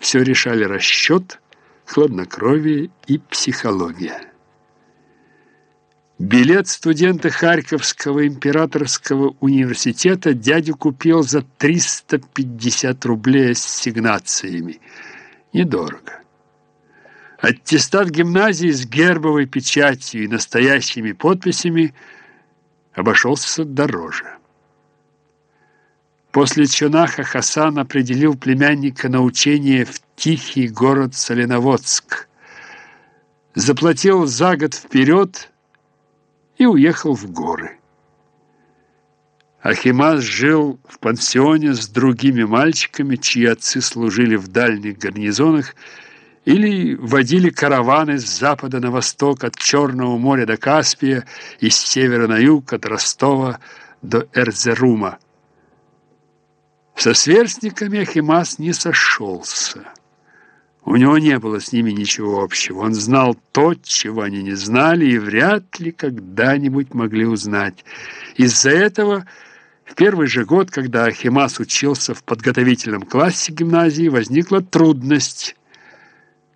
Все решали расчет, хладнокровие и психология. Билет студента Харьковского императорского университета дядя купил за 350 рублей с сигнациями. Недорого. Аттестат гимназии с гербовой печатью и настоящими подписями обошелся дороже. После Чунаха Хасан определил племянника на учение в тихий город Соленоводск, заплатил за год вперед и уехал в горы. Ахимас жил в пансионе с другими мальчиками, чьи отцы служили в дальних гарнизонах или водили караваны с запада на восток от Черного моря до Каспия и с севера на юг от Ростова до Эрзерума. Со сверстниками Ахимас не сошелся. У него не было с ними ничего общего. Он знал то, чего они не знали, и вряд ли когда-нибудь могли узнать. Из-за этого в первый же год, когда Ахимас учился в подготовительном классе гимназии, возникла трудность.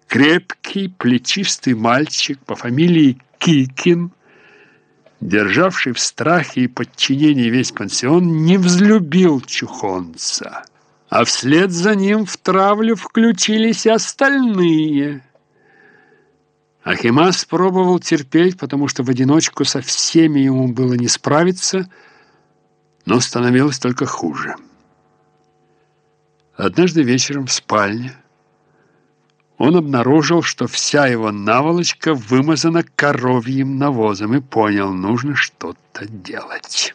Крепкий, плечистый мальчик по фамилии Кикин, державший в страхе и подчинении весь пансион, не взлюбил чухонца а вслед за ним в травлю включились остальные. Ахимас пробовал терпеть, потому что в одиночку со всеми ему было не справиться, но становилось только хуже. Однажды вечером в спальне он обнаружил, что вся его наволочка вымазана коровьим навозом и понял, нужно что-то делать.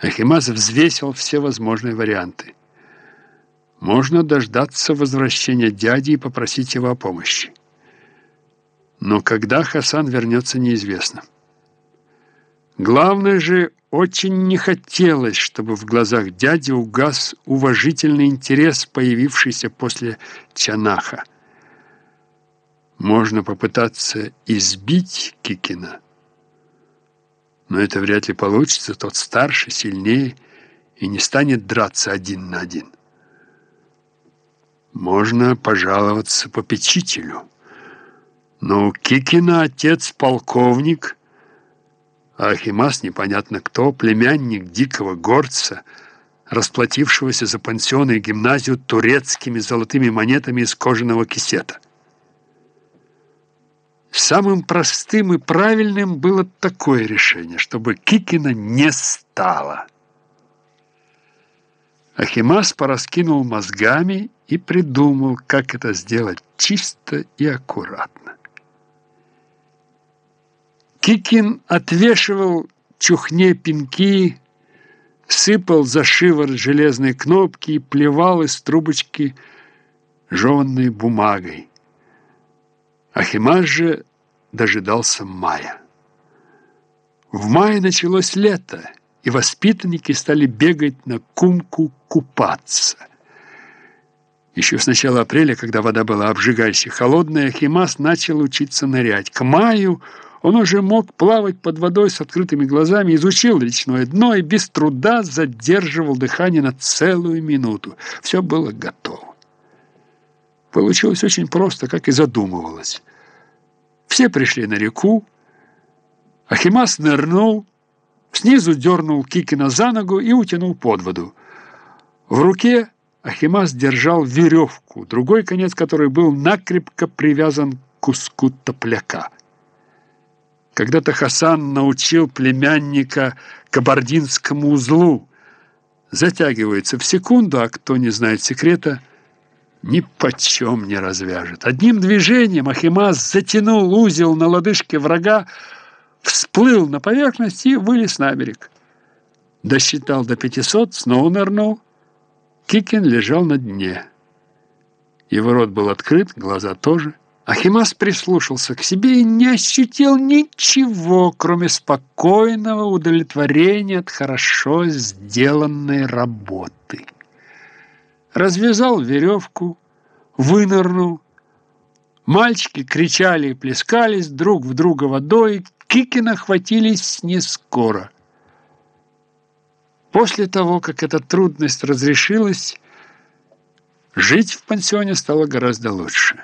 Ахимаз взвесил все возможные варианты. Можно дождаться возвращения дяди и попросить его о помощи. Но когда Хасан вернется, неизвестно. Главное же, очень не хотелось, чтобы в глазах дяди угас уважительный интерес, появившийся после Чанаха. Можно попытаться избить Кикина, но это вряд ли получится. Тот старше, сильнее и не станет драться один на один. Можно пожаловаться попечителю. Но у Кикина отец полковник, а Ахимас непонятно кто, племянник дикого горца, расплатившегося за пансион и гимназию турецкими золотыми монетами из кожаного кисета. Самым простым и правильным было такое решение, чтобы Кикина не стало. Ахимас пораскинул мозгами и придумал, как это сделать чисто и аккуратно. Кикин отвешивал чухне пинки, сыпал за шиворот железные кнопки и плевал из трубочки жеванной бумагой. Ахимаш же дожидался мая. В мае началось лето, и воспитанники стали бегать на кумку купаться. Еще с начала апреля, когда вода была обжигающе холодная, Ахимас начал учиться нырять. К маю он уже мог плавать под водой с открытыми глазами, изучил речное дно и без труда задерживал дыхание на целую минуту. Все было готово. Получилось очень просто, как и задумывалось. Все пришли на реку. Ахимас нырнул, снизу дернул Кикина за ногу и утянул под воду. В руке Ахимас держал веревку, другой конец которой был накрепко привязан к куску топляка. Когда-то Хасан научил племянника кабардинскому узлу. Затягивается в секунду, а кто не знает секрета – ни почем не развяжет. Одним движением Ахимас затянул узел на лодыжке врага, всплыл на поверхность и вылез на берег. Досчитал до пятисот, снова нырнул. Кикин лежал на дне. Его рот был открыт, глаза тоже. Ахимас прислушался к себе и не ощутил ничего, кроме спокойного удовлетворения от хорошо сделанной работы развязал веревку, вынырнул. Мальчики кричали и плескались друг в друга водой, Кикина хватились не скоро. После того, как эта трудность разрешилась, Жить в пансионе стало гораздо лучше.